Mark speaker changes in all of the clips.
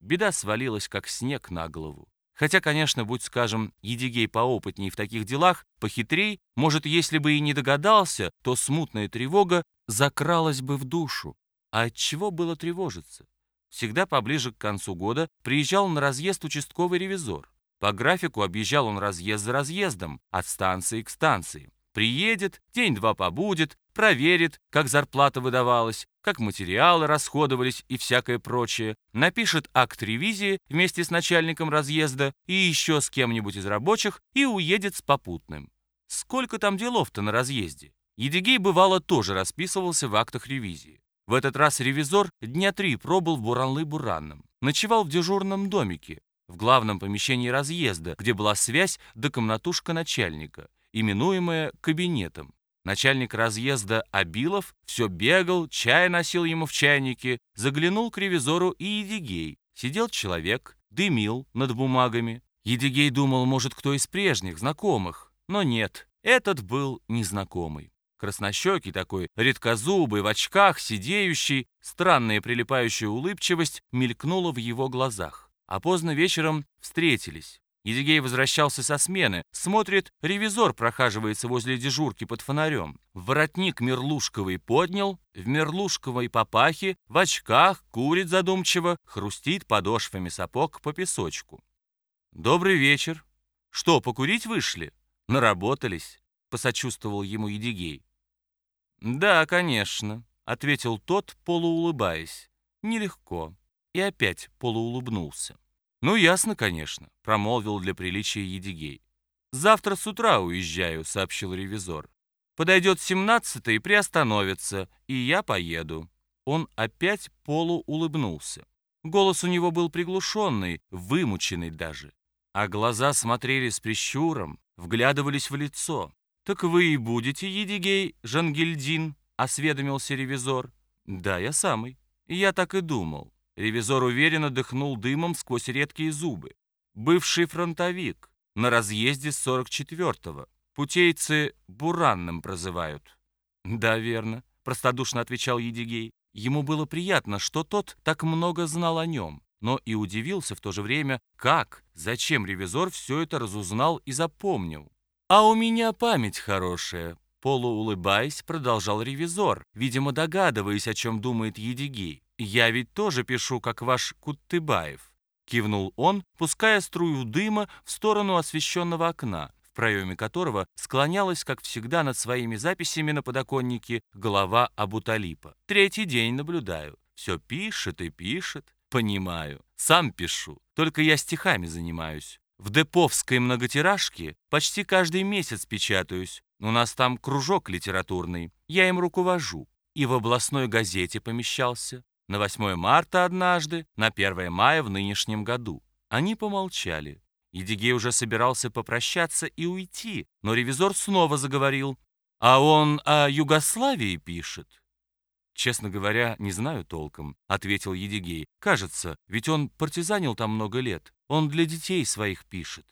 Speaker 1: беда свалилась как снег на голову. Хотя, конечно, будь, скажем, Едигей поопытней в таких делах, похитрей, может, если бы и не догадался, то смутная тревога закралась бы в душу. А от чего было тревожиться? Всегда поближе к концу года приезжал на разъезд участковый ревизор. По графику объезжал он разъезд за разъездом, от станции к станции. Приедет, день-два побудет, проверит, как зарплата выдавалась, как материалы расходовались и всякое прочее, напишет акт ревизии вместе с начальником разъезда и еще с кем-нибудь из рабочих и уедет с попутным. Сколько там делов-то на разъезде? Едигей, бывало, тоже расписывался в актах ревизии. В этот раз ревизор дня три пробыл в Буранлы-Буранном. Ночевал в дежурном домике, в главном помещении разъезда, где была связь до комнатушка начальника, именуемая кабинетом. Начальник разъезда Абилов все бегал, чай носил ему в чайнике, заглянул к ревизору и Едигей. Сидел человек, дымил над бумагами. Едигей думал, может, кто из прежних, знакомых. Но нет, этот был незнакомый. Краснощекий такой, редкозубый, в очках, сидеющий, странная прилипающая улыбчивость мелькнула в его глазах. А поздно вечером встретились. Едигей возвращался со смены, смотрит, ревизор прохаживается возле дежурки под фонарем. Воротник мерлушковый поднял, в мерлушковой папахе, в очках, курит задумчиво, хрустит подошвами сапог по песочку. «Добрый вечер. Что, покурить вышли? Наработались?» — посочувствовал ему Едигей. «Да, конечно», — ответил тот, полуулыбаясь. «Нелегко». И опять полуулыбнулся. «Ну, ясно, конечно», — промолвил для приличия Едигей. «Завтра с утра уезжаю», — сообщил ревизор. «Подойдет семнадцатый и приостановится, и я поеду». Он опять полуулыбнулся. Голос у него был приглушенный, вымученный даже. А глаза смотрели с прищуром, вглядывались в лицо. «Так вы и будете, Едигей Жангельдин?» — осведомился ревизор. «Да, я самый. Я так и думал. Ревизор уверенно дыхнул дымом сквозь редкие зубы. Бывший фронтовик, на разъезде 44-го. Путейцы Буранным прозывают. Да, верно, простодушно отвечал Едигей. Ему было приятно, что тот так много знал о нем, но и удивился в то же время, как, зачем ревизор все это разузнал и запомнил. «А у меня память хорошая», — полуулыбаясь, продолжал ревизор, видимо, догадываясь, о чем думает Едигей. «Я ведь тоже пишу, как ваш Куттыбаев», — кивнул он, пуская струю дыма в сторону освещенного окна, в проеме которого склонялась, как всегда, над своими записями на подоконнике голова Абуталипа. «Третий день наблюдаю. Все пишет и пишет. Понимаю. Сам пишу. Только я стихами занимаюсь. В деповской многотиражке почти каждый месяц печатаюсь. У нас там кружок литературный. Я им руковожу. И в областной газете помещался на 8 марта однажды, на 1 мая в нынешнем году. Они помолчали. Едигей уже собирался попрощаться и уйти, но ревизор снова заговорил. «А он о Югославии пишет?» «Честно говоря, не знаю толком», — ответил Едигей. «Кажется, ведь он партизанил там много лет. Он для детей своих пишет».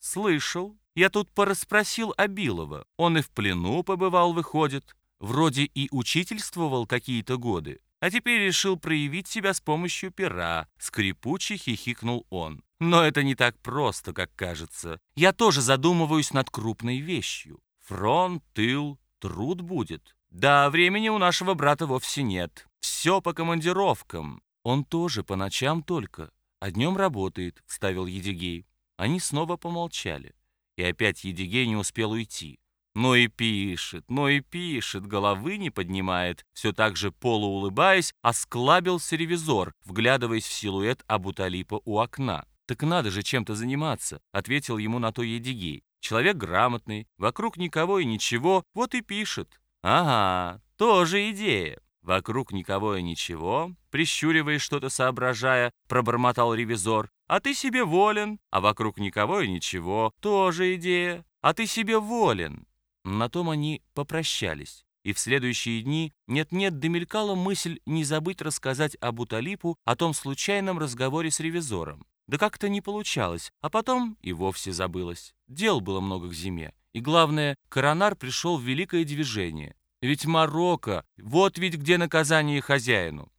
Speaker 1: «Слышал. Я тут порасспросил Абилова. Он и в плену побывал, выходит. Вроде и учительствовал какие-то годы а теперь решил проявить себя с помощью пера», — скрипуче хихикнул он. «Но это не так просто, как кажется. Я тоже задумываюсь над крупной вещью. Фронт, тыл, труд будет. Да, времени у нашего брата вовсе нет. Все по командировкам. Он тоже по ночам только, а днем работает», — вставил Едигей. Они снова помолчали. И опять Едигей не успел уйти. Но и пишет, но и пишет, головы не поднимает. Все так же полуулыбаясь, осклабился ревизор, вглядываясь в силуэт Абуталипа у окна. «Так надо же чем-то заниматься», — ответил ему на то Едигей. «Человек грамотный, вокруг никого и ничего, вот и пишет». «Ага, тоже идея». «Вокруг никого и ничего», прищуриваясь что-то соображая, пробормотал ревизор. «А ты себе волен, а вокруг никого и ничего, тоже идея. А ты себе волен, на том они попрощались, и в следующие дни нет-нет домелькала мысль не забыть рассказать Абу Талипу о том случайном разговоре с ревизором. Да как-то не получалось, а потом и вовсе забылось. Дел было много к зиме. И главное, коронар пришел в великое движение. Ведь Марокко, вот ведь где наказание хозяину.